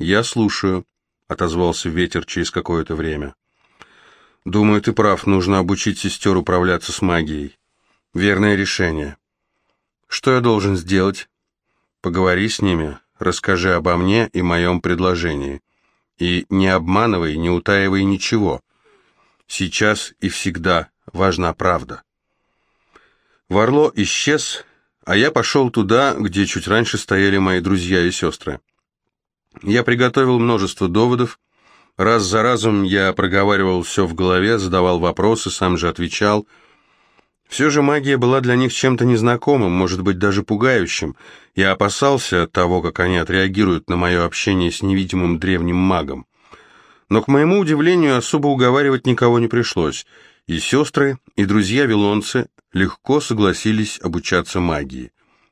«Я слушаю», — отозвался ветер через какое-то время. «Думаю, ты прав, нужно обучить сестер управляться с магией. Верное решение. Что я должен сделать? Поговори с ними, расскажи обо мне и моем предложении. И не обманывай, не утаивай ничего. Сейчас и всегда важна правда». Варло исчез, а я пошел туда, где чуть раньше стояли мои друзья и сестры. Я приготовил множество доводов, раз за разом я проговаривал все в голове, задавал вопросы, сам же отвечал. Все же магия была для них чем-то незнакомым, может быть, даже пугающим. Я опасался того, как они отреагируют на мое общение с невидимым древним магом. Но, к моему удивлению, особо уговаривать никого не пришлось. И сестры, и друзья-вилонцы легко согласились обучаться магии.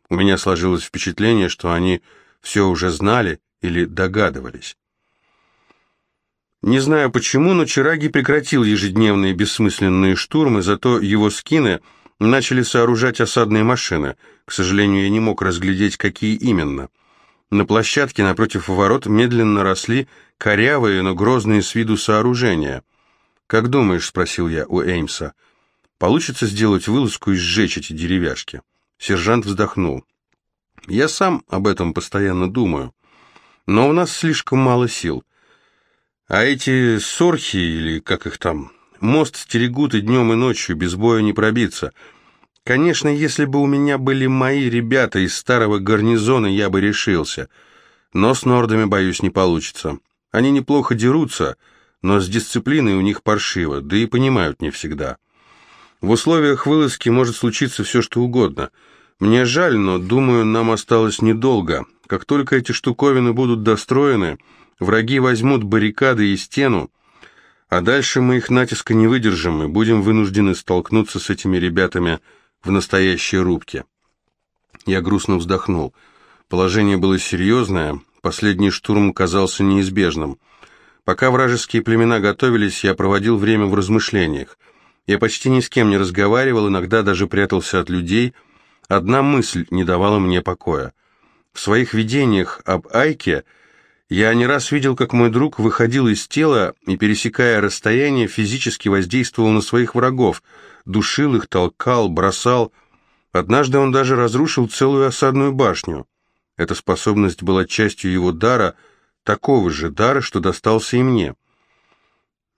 У меня сложилось впечатление, что они все уже знали или догадывались. Не знаю почему, но Чираги прекратил ежедневные бессмысленные штурмы, зато его скины начали сооружать осадные машины. К сожалению, я не мог разглядеть, какие именно. На площадке напротив ворот медленно росли корявые, но грозные с виду сооружения. «Как думаешь?» — спросил я у Эймса — Получится сделать вылазку и сжечь эти деревяшки. Сержант вздохнул. Я сам об этом постоянно думаю. Но у нас слишком мало сил. А эти сорхи, или как их там, мост стерегут и днем, и ночью, без боя не пробиться. Конечно, если бы у меня были мои ребята из старого гарнизона, я бы решился. Но с нордами, боюсь, не получится. Они неплохо дерутся, но с дисциплиной у них паршиво, да и понимают не всегда. В условиях вылазки может случиться все, что угодно. Мне жаль, но, думаю, нам осталось недолго. Как только эти штуковины будут достроены, враги возьмут баррикады и стену, а дальше мы их натиска не выдержим и будем вынуждены столкнуться с этими ребятами в настоящей рубке. Я грустно вздохнул. Положение было серьезное, последний штурм казался неизбежным. Пока вражеские племена готовились, я проводил время в размышлениях. Я почти ни с кем не разговаривал, иногда даже прятался от людей. Одна мысль не давала мне покоя. В своих видениях об Айке я не раз видел, как мой друг выходил из тела и, пересекая расстояние, физически воздействовал на своих врагов, душил их, толкал, бросал. Однажды он даже разрушил целую осадную башню. Эта способность была частью его дара, такого же дара, что достался и мне.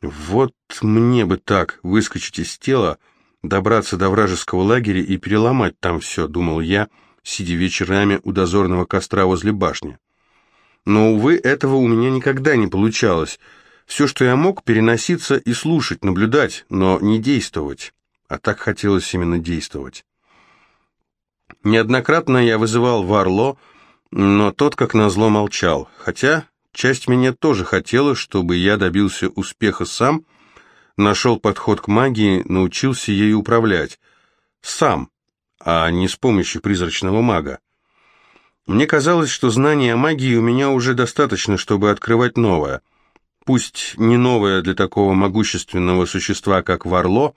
Вот мне бы так, выскочить из тела, добраться до вражеского лагеря и переломать там все, думал я, сидя вечерами у дозорного костра возле башни. Но, увы, этого у меня никогда не получалось. Все, что я мог, переноситься и слушать, наблюдать, но не действовать. А так хотелось именно действовать. Неоднократно я вызывал Варло, но тот, как назло, молчал, хотя Часть меня тоже хотела, чтобы я добился успеха сам, нашел подход к магии, научился ею управлять. Сам, а не с помощью призрачного мага. Мне казалось, что знания о магии у меня уже достаточно, чтобы открывать новое. Пусть не новое для такого могущественного существа, как Варло,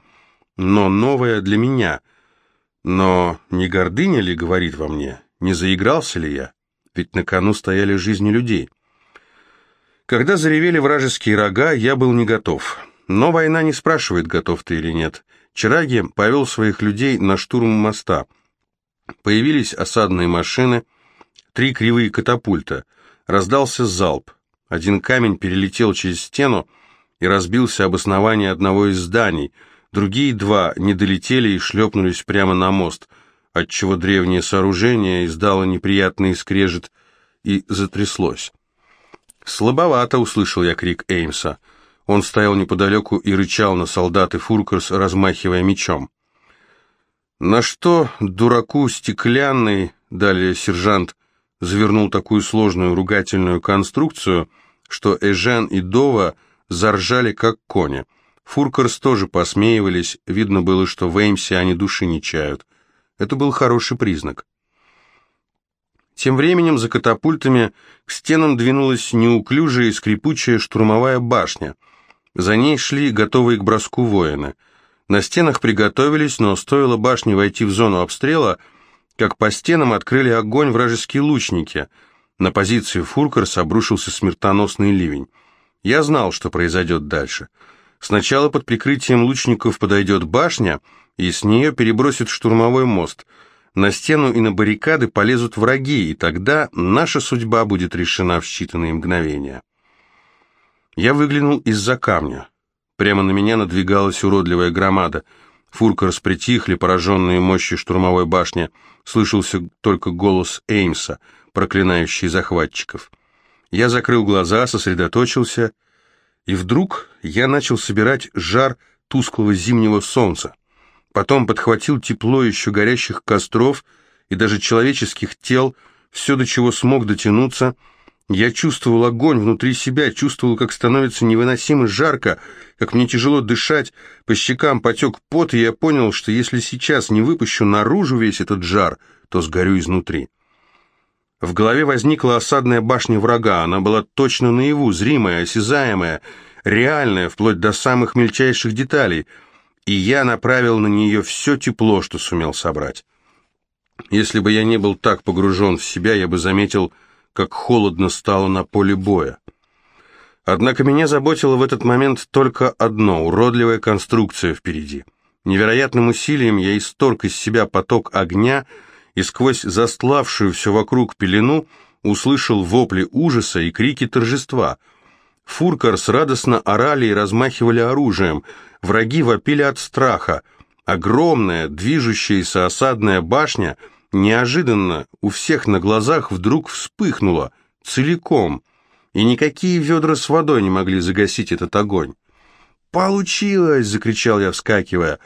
но новое для меня. Но не гордыня ли говорит во мне? Не заигрался ли я? Ведь на кону стояли жизни людей. Когда заревели вражеские рога, я был не готов. Но война не спрашивает, готов ты или нет. Чараги повел своих людей на штурм моста. Появились осадные машины, три кривые катапульта. Раздался залп. Один камень перелетел через стену и разбился об основание одного из зданий. Другие два не долетели и шлепнулись прямо на мост, отчего древнее сооружение издало неприятный скрежет и затряслось. «Слабовато!» — услышал я крик Эймса. Он стоял неподалеку и рычал на солдат и Фуркерс, размахивая мечом. «На что дураку стеклянный?» — далее сержант завернул такую сложную ругательную конструкцию, что Эжен и Дова заржали, как кони. Фуркерс тоже посмеивались, видно было, что в Эймсе они души не чают. Это был хороший признак. Тем временем за катапультами к стенам двинулась неуклюжая и скрипучая штурмовая башня. За ней шли готовые к броску воины. На стенах приготовились, но стоило башне войти в зону обстрела, как по стенам открыли огонь вражеские лучники. На позиции Фуркерс обрушился смертоносный ливень. Я знал, что произойдет дальше. Сначала под прикрытием лучников подойдет башня, и с нее перебросит штурмовой мост. На стену и на баррикады полезут враги, и тогда наша судьба будет решена в считанные мгновения. Я выглянул из-за камня. Прямо на меня надвигалась уродливая громада. Фуркерс притихли, пораженные мощью штурмовой башни. Слышался только голос Эймса, проклинающий захватчиков. Я закрыл глаза, сосредоточился, и вдруг я начал собирать жар тусклого зимнего солнца. Потом подхватил тепло еще горящих костров и даже человеческих тел, все, до чего смог дотянуться — я чувствовал огонь внутри себя, чувствовал, как становится невыносимо жарко, как мне тяжело дышать, по щекам потек пот, и я понял, что если сейчас не выпущу наружу весь этот жар, то сгорю изнутри. В голове возникла осадная башня врага, она была точно наяву, зримая, осязаемая, реальная, вплоть до самых мельчайших деталей, и я направил на нее все тепло, что сумел собрать. Если бы я не был так погружен в себя, я бы заметил, как холодно стало на поле боя. Однако меня заботило в этот момент только одно — уродливая конструкция впереди. Невероятным усилием я исторг из себя поток огня и сквозь застлавшую все вокруг пелену услышал вопли ужаса и крики торжества. Фуркарс радостно орали и размахивали оружием, враги вопили от страха. Огромная, движущаяся осадная башня — неожиданно у всех на глазах вдруг вспыхнуло, целиком, и никакие ведра с водой не могли загасить этот огонь. «Получилось!» — закричал я, вскакивая.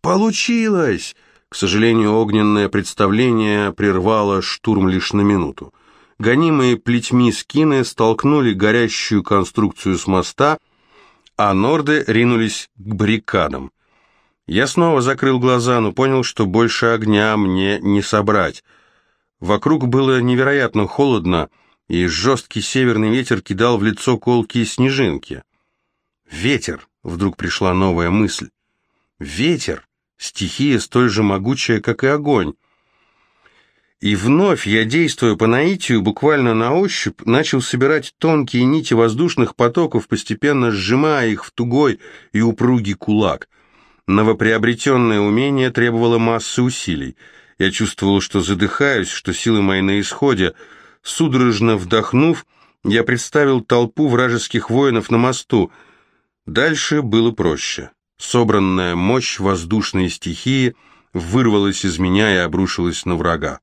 «Получилось!» К сожалению, огненное представление прервало штурм лишь на минуту. Гонимые плетьми скины столкнули горящую конструкцию с моста, а норды ринулись к баррикадам. Я снова закрыл глаза, но понял, что больше огня мне не собрать. Вокруг было невероятно холодно, и жесткий северный ветер кидал в лицо колкие снежинки. «Ветер!» — вдруг пришла новая мысль. «Ветер! Стихия столь же могучая, как и огонь!» И вновь я, действуя по наитию, буквально на ощупь, начал собирать тонкие нити воздушных потоков, постепенно сжимая их в тугой и упругий кулак — Новоприобретенное умение требовало массы усилий. Я чувствовал, что задыхаюсь, что силы мои на исходе. Судорожно вдохнув, я представил толпу вражеских воинов на мосту. Дальше было проще. Собранная мощь воздушной стихии вырвалась из меня и обрушилась на врага.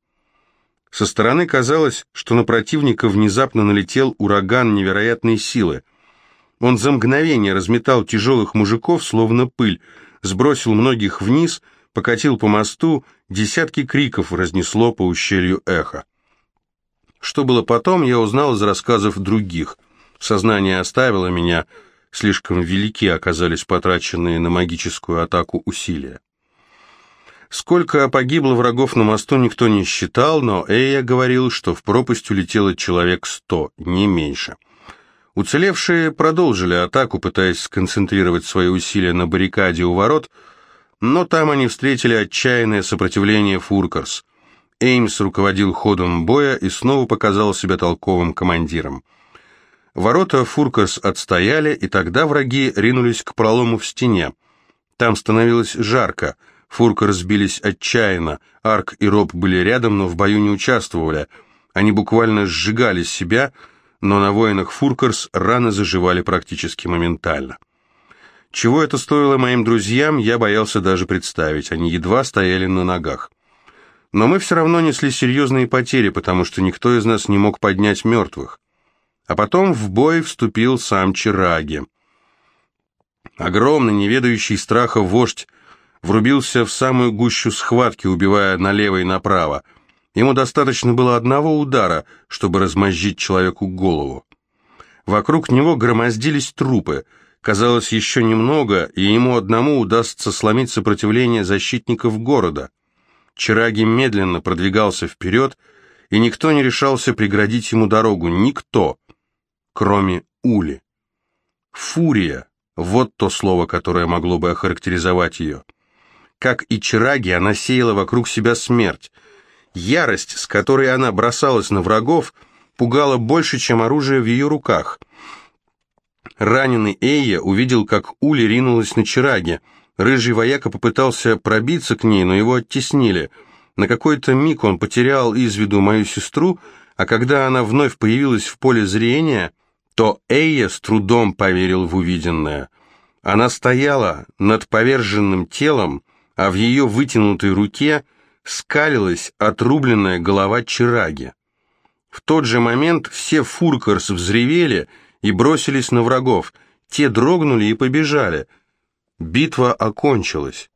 Со стороны казалось, что на противника внезапно налетел ураган невероятной силы. Он за мгновение разметал тяжелых мужиков, словно пыль, сбросил многих вниз, покатил по мосту, десятки криков разнесло по ущелью эхо. Что было потом, я узнал из рассказов других. Сознание оставило меня, слишком велики оказались потраченные на магическую атаку усилия. Сколько погибло врагов на мосту, никто не считал, но Эйя говорил, что в пропасть улетело человек сто, не меньше. Уцелевшие продолжили атаку, пытаясь сконцентрировать свои усилия на баррикаде у ворот, но там они встретили отчаянное сопротивление Фуркарс. Эймс руководил ходом боя и снова показал себя толковым командиром. Ворота Фуркарс отстояли, и тогда враги ринулись к пролому в стене. Там становилось жарко, Фуркарс бились отчаянно, Арк и Роб были рядом, но в бою не участвовали. Они буквально сжигали себя, но на воинах Фуркерс раны заживали практически моментально. Чего это стоило моим друзьям, я боялся даже представить, они едва стояли на ногах. Но мы все равно несли серьезные потери, потому что никто из нас не мог поднять мертвых. А потом в бой вступил сам Чираги. Огромный, неведающий страха вождь врубился в самую гущу схватки, убивая налево и направо – Ему достаточно было одного удара, чтобы размозжить человеку голову. Вокруг него громоздились трупы. Казалось, еще немного, и ему одному удастся сломить сопротивление защитников города. Чараги медленно продвигался вперед, и никто не решался преградить ему дорогу. Никто, кроме Ули. Фурия — вот то слово, которое могло бы охарактеризовать ее. Как и Чараги, она сеяла вокруг себя смерть — Ярость, с которой она бросалась на врагов, пугало больше, чем оружие в ее руках. Раненый Эйя увидел, как Ули ринулась на Чираге. Рыжий вояка попытался пробиться к ней, но его оттеснили. На какой-то миг он потерял из виду мою сестру, а когда она вновь появилась в поле зрения, то Эйя с трудом поверил в увиденное. Она стояла над поверженным телом, а в ее вытянутой руке скалилась отрубленная голова Чираги. В тот же момент все фуркарс взревели и бросились на врагов. Те дрогнули и побежали. Битва окончилась.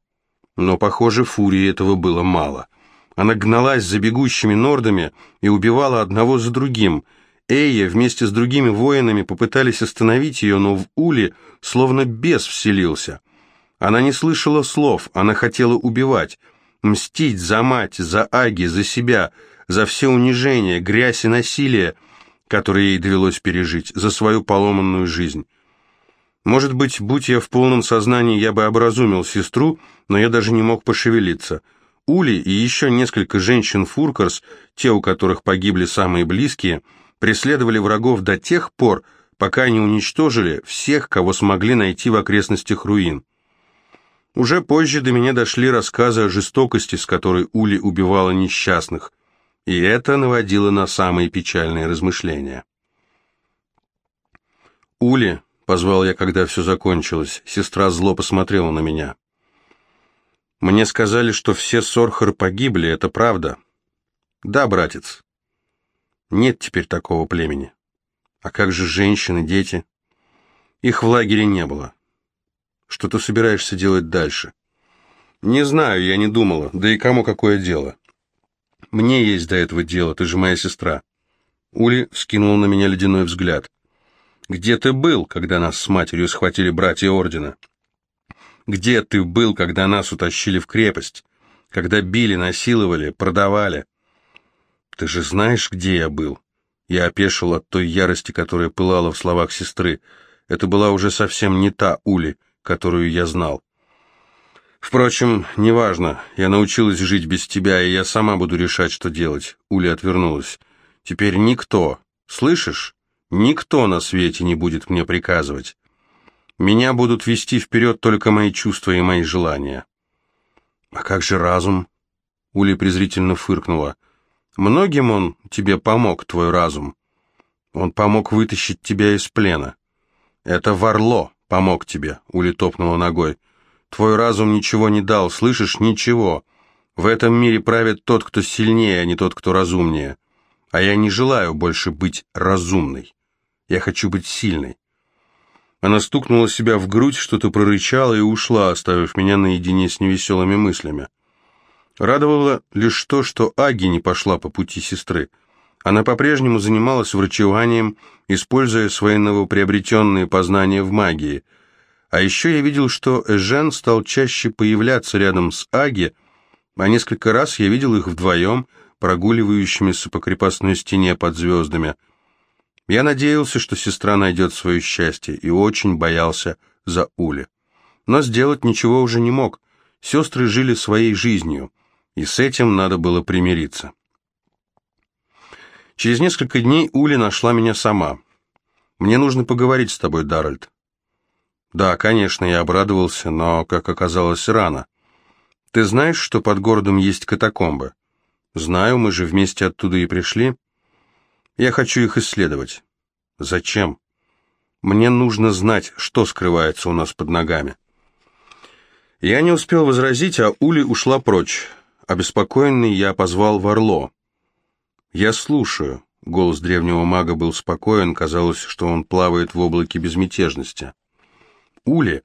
Но, похоже, Фурии этого было мало. Она гналась за бегущими нордами и убивала одного за другим. Эйя вместе с другими воинами попытались остановить ее, но в Уле словно бес вселился. Она не слышала слов, она хотела убивать, мстить за мать, за Аги, за себя, за все унижения, грязь и насилие, которые ей довелось пережить, за свою поломанную жизнь. Может быть, будь я в полном сознании, я бы образумил сестру, но я даже не мог пошевелиться. Ули и еще несколько женщин-фуркарс, те, у которых погибли самые близкие, преследовали врагов до тех пор, пока не уничтожили всех, кого смогли найти в окрестностях руин. Уже позже до меня дошли рассказы о жестокости, с которой Ули убивала несчастных, и это наводило на самые печальные размышления. «Ули», — позвал я, когда все закончилось, сестра зло посмотрела на меня. «Мне сказали, что все Сорхар погибли, это правда?» «Да, братец. Нет теперь такого племени. А как же женщины, дети?» «Их в лагере не было. Что ты собираешься делать дальше?» «Не знаю, я не думала. Да и кому какое дело?» Мне есть до этого дело, ты же моя сестра». Ули вскинул на меня ледяной взгляд. «Где ты был, когда нас с матерью схватили братья Ордена? Где ты был, когда нас утащили в крепость? Когда били, насиловали, продавали? Ты же знаешь, где я был?» Я опешил от той ярости, которая пылала в словах сестры. Это была уже совсем не та Ули, которую я знал. Впрочем, неважно, я научилась жить без тебя, и я сама буду решать, что делать. Уля отвернулась. Теперь никто, слышишь, никто на свете не будет мне приказывать. Меня будут вести вперед только мои чувства и мои желания. А как же разум? Уля презрительно фыркнула. Многим он тебе помог, твой разум. Он помог вытащить тебя из плена. Это Варло помог тебе, Уля топнула ногой. Твой разум ничего не дал, слышишь? Ничего. В этом мире правит тот, кто сильнее, а не тот, кто разумнее. А я не желаю больше быть разумной. Я хочу быть сильной. Она стукнула себя в грудь, что-то прорычала и ушла, оставив меня наедине с невеселыми мыслями. Радовало лишь то, что Аги не пошла по пути сестры. Она по-прежнему занималась врачеванием, используя свои новоприобретенные познания в магии – а еще я видел, что Эжен стал чаще появляться рядом с Аги, а несколько раз я видел их вдвоем, прогуливающимися по крепостной стене под звездами. Я надеялся, что сестра найдет свое счастье, и очень боялся за Ули. Но сделать ничего уже не мог. Сестры жили своей жизнью, и с этим надо было примириться. Через несколько дней Ули нашла меня сама. «Мне нужно поговорить с тобой, Даральд. Да, конечно, я обрадовался, но, как оказалось, рано. Ты знаешь, что под городом есть катакомбы? Знаю, мы же вместе оттуда и пришли. Я хочу их исследовать. Зачем? Мне нужно знать, что скрывается у нас под ногами. Я не успел возразить, а Ули ушла прочь. Обеспокоенный я позвал Варло. «Я слушаю». Голос древнего мага был спокоен, казалось, что он плавает в облаке безмятежности. Ули.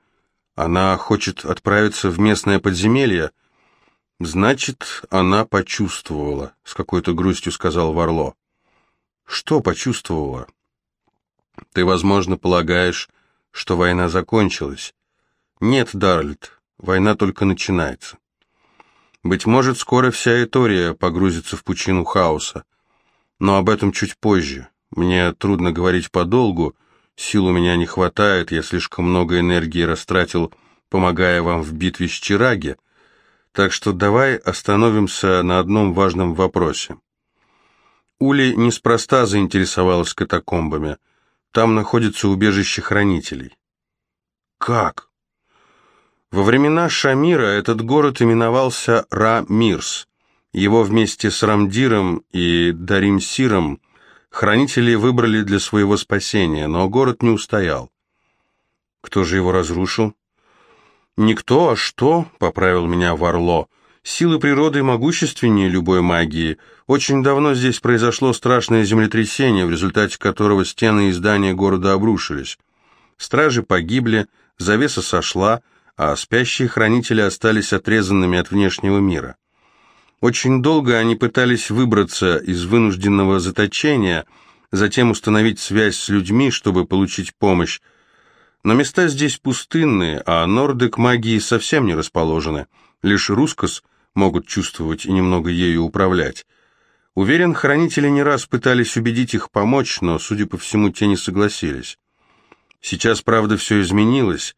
Она хочет отправиться в местное подземелье. Значит, она почувствовала, с какой-то грустью сказал Варло. Что почувствовала? Ты, возможно, полагаешь, что война закончилась. Нет, Дарльд, война только начинается. Быть может, скоро вся Этория погрузится в пучину хаоса. Но об этом чуть позже. Мне трудно говорить подолгу, Сил у меня не хватает, я слишком много энергии растратил, помогая вам в битве с Чираги. Так что давай остановимся на одном важном вопросе. Ули неспроста заинтересовалась катакомбами. Там находится убежище хранителей. Как? Во времена Шамира этот город именовался Ра-Мирс. Его вместе с Рамдиром и Даримсиром хранители выбрали для своего спасения, но город не устоял. Кто же его разрушил? Никто, а что, поправил меня Варло. Силы природы могущественнее любой магии. Очень давно здесь произошло страшное землетрясение, в результате которого стены и здания города обрушились. Стражи погибли, завеса сошла, а спящие хранители остались отрезанными от внешнего мира. Очень долго они пытались выбраться из вынужденного заточения, затем установить связь с людьми, чтобы получить помощь. Но места здесь пустынные, а норды к магии совсем не расположены. Лишь Рускос могут чувствовать и немного ею управлять. Уверен, хранители не раз пытались убедить их помочь, но, судя по всему, те не согласились. Сейчас, правда, все изменилось.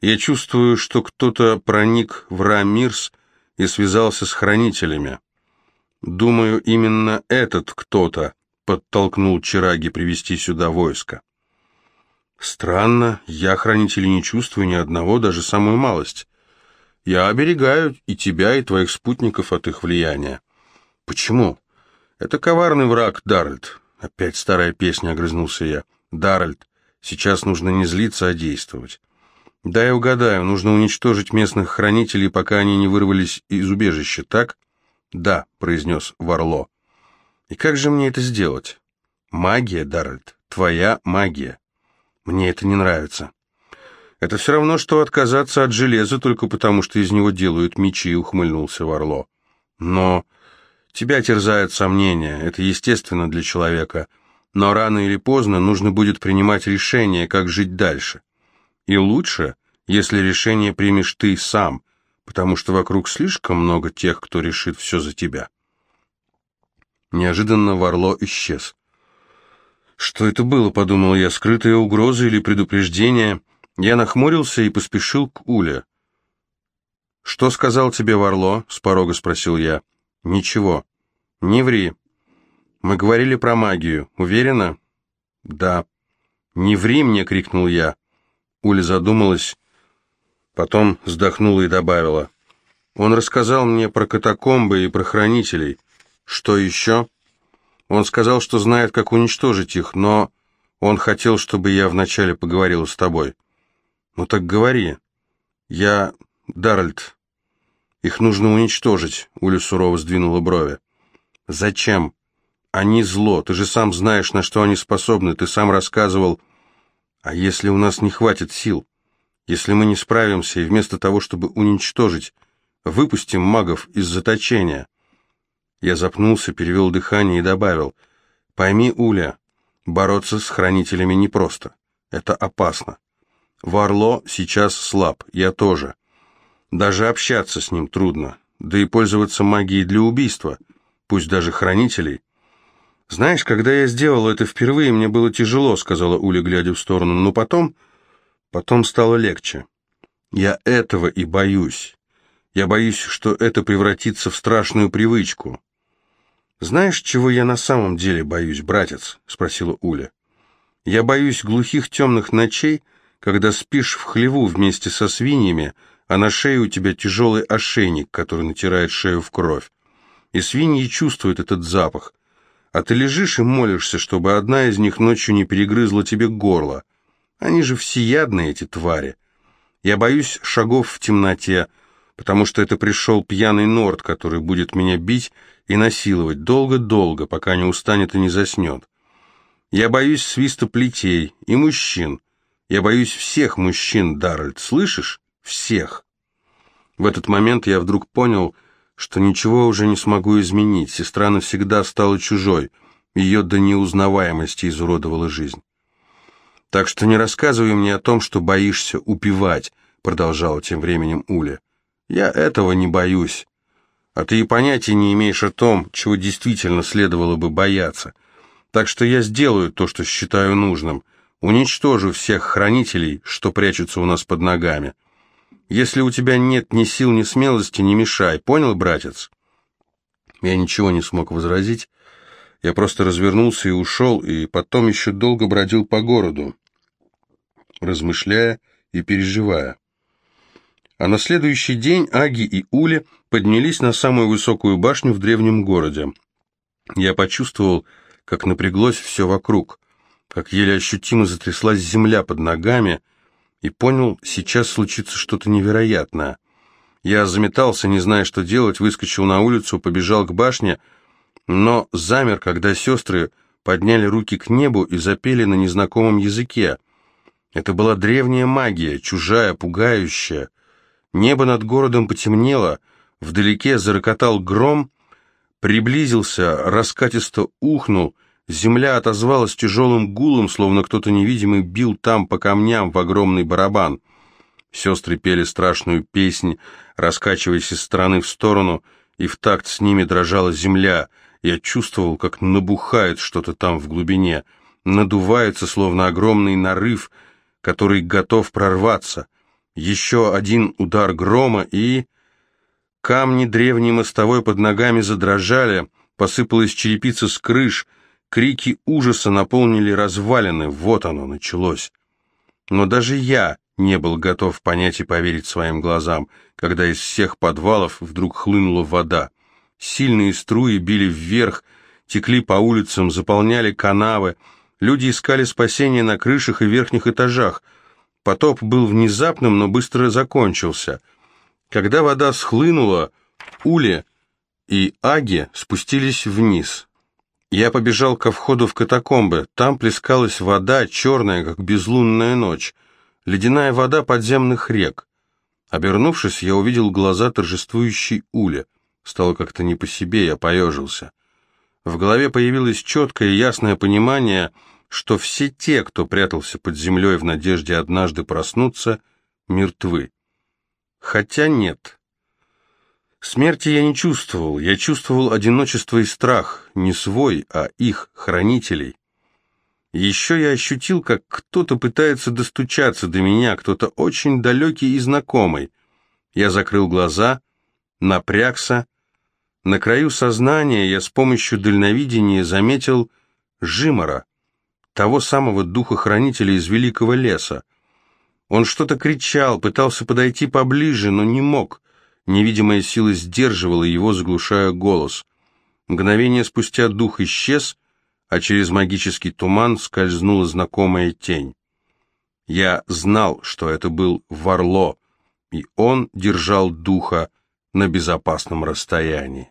Я чувствую, что кто-то проник в Рамирс и связался с хранителями. Думаю, именно этот кто-то подтолкнул Чираги привести сюда войско. Странно, я хранителей не чувствую ни одного, даже самую малость. Я оберегаю и тебя, и твоих спутников от их влияния. Почему? Это коварный враг, Даральд. Опять старая песня, огрызнулся я. Даральд, сейчас нужно не злиться, а действовать. Да, я угадаю, нужно уничтожить местных хранителей, пока они не вырвались из убежища, так? Да, произнес Варло. И как же мне это сделать? Магия, Даральд, твоя магия. Мне это не нравится. Это все равно, что отказаться от железа только потому, что из него делают мечи, ухмыльнулся Варло. Но тебя терзают сомнения, это естественно для человека. Но рано или поздно нужно будет принимать решение, как жить дальше. И лучше, если решение примешь ты сам, потому что вокруг слишком много тех, кто решит все за тебя. Неожиданно Варло исчез. Что это было, подумал я, скрытая угроза или предупреждение? Я нахмурился и поспешил к Уле. «Что сказал тебе Варло?» — с порога спросил я. «Ничего. Не ври. Мы говорили про магию. Уверена?» «Да». «Не ври мне!» — крикнул я. Уля задумалась, потом вздохнула и добавила. «Он рассказал мне про катакомбы и про хранителей. Что еще?» «Он сказал, что знает, как уничтожить их, но он хотел, чтобы я вначале поговорила с тобой». «Ну так говори. Я... Даральд. Их нужно уничтожить», — Уля сурово сдвинула брови. «Зачем? Они зло. Ты же сам знаешь, на что они способны. Ты сам рассказывал...» А если у нас не хватит сил? Если мы не справимся и вместо того, чтобы уничтожить, выпустим магов из заточения? Я запнулся, перевел дыхание и добавил. Пойми, Уля, бороться с хранителями непросто. Это опасно. Варло сейчас слаб, я тоже. Даже общаться с ним трудно. Да и пользоваться магией для убийства, пусть даже хранителей, «Знаешь, когда я сделал это впервые, мне было тяжело», — сказала Уля, глядя в сторону, «но потом... потом стало легче. Я этого и боюсь. Я боюсь, что это превратится в страшную привычку». «Знаешь, чего я на самом деле боюсь, братец?» — спросила Уля. «Я боюсь глухих темных ночей, когда спишь в хлеву вместе со свиньями, а на шее у тебя тяжелый ошейник, который натирает шею в кровь. И свиньи чувствуют этот запах, а ты лежишь и молишься, чтобы одна из них ночью не перегрызла тебе горло. Они же всеядные, эти твари. Я боюсь шагов в темноте, потому что это пришел пьяный Норд, который будет меня бить и насиловать долго-долго, пока не устанет и не заснет. Я боюсь свиста плетей и мужчин. Я боюсь всех мужчин, Даррельд, слышишь? Всех. В этот момент я вдруг понял, что ничего уже не смогу изменить. Сестра навсегда стала чужой. Ее до неузнаваемости изуродовала жизнь. «Так что не рассказывай мне о том, что боишься убивать», продолжала тем временем Уля. «Я этого не боюсь. А ты и понятия не имеешь о том, чего действительно следовало бы бояться. Так что я сделаю то, что считаю нужным. Уничтожу всех хранителей, что прячутся у нас под ногами». Если у тебя нет ни сил, ни смелости, не мешай. Понял, братец?» Я ничего не смог возразить. Я просто развернулся и ушел, и потом еще долго бродил по городу, размышляя и переживая. А на следующий день Аги и Ули поднялись на самую высокую башню в древнем городе. Я почувствовал, как напряглось все вокруг, как еле ощутимо затряслась земля под ногами, и понял, сейчас случится что-то невероятное. Я заметался, не зная, что делать, выскочил на улицу, побежал к башне, но замер, когда сестры подняли руки к небу и запели на незнакомом языке. Это была древняя магия, чужая, пугающая. Небо над городом потемнело, вдалеке зарокотал гром, приблизился, раскатисто ухнул, земля отозвалась тяжелым гулом, словно кто-то невидимый бил там по камням в огромный барабан. Сестры пели страшную песнь, раскачиваясь из стороны в сторону, и в такт с ними дрожала земля. Я чувствовал, как набухает что-то там в глубине, надувается, словно огромный нарыв, который готов прорваться. Еще один удар грома, и... Камни древней мостовой под ногами задрожали, посыпалась черепица с крыш, крики ужаса наполнили развалины, вот оно началось. Но даже я не был готов понять и поверить своим глазам, когда из всех подвалов вдруг хлынула вода. Сильные струи били вверх, текли по улицам, заполняли канавы, люди искали спасения на крышах и верхних этажах. Потоп был внезапным, но быстро закончился. Когда вода схлынула, Ули и Аги спустились вниз. Я побежал ко входу в катакомбы. Там плескалась вода, черная, как безлунная ночь ледяная вода подземных рек. Обернувшись, я увидел глаза торжествующей Ули. Стало как-то не по себе, я поежился. В голове появилось четкое и ясное понимание, что все те, кто прятался под землей в надежде однажды проснуться, мертвы. Хотя нет. Смерти я не чувствовал, я чувствовал одиночество и страх, не свой, а их, хранителей. Еще я ощутил, как кто-то пытается достучаться до меня, кто-то очень далекий и знакомый. Я закрыл глаза, напрягся. На краю сознания я с помощью дальновидения заметил Жимора, того самого духа-хранителя из великого леса. Он что-то кричал, пытался подойти поближе, но не мог. Невидимая сила сдерживала его, заглушая голос. Мгновение спустя дух исчез, а через магический туман скользнула знакомая тень. Я знал, что это был Варло, и он держал духа на безопасном расстоянии.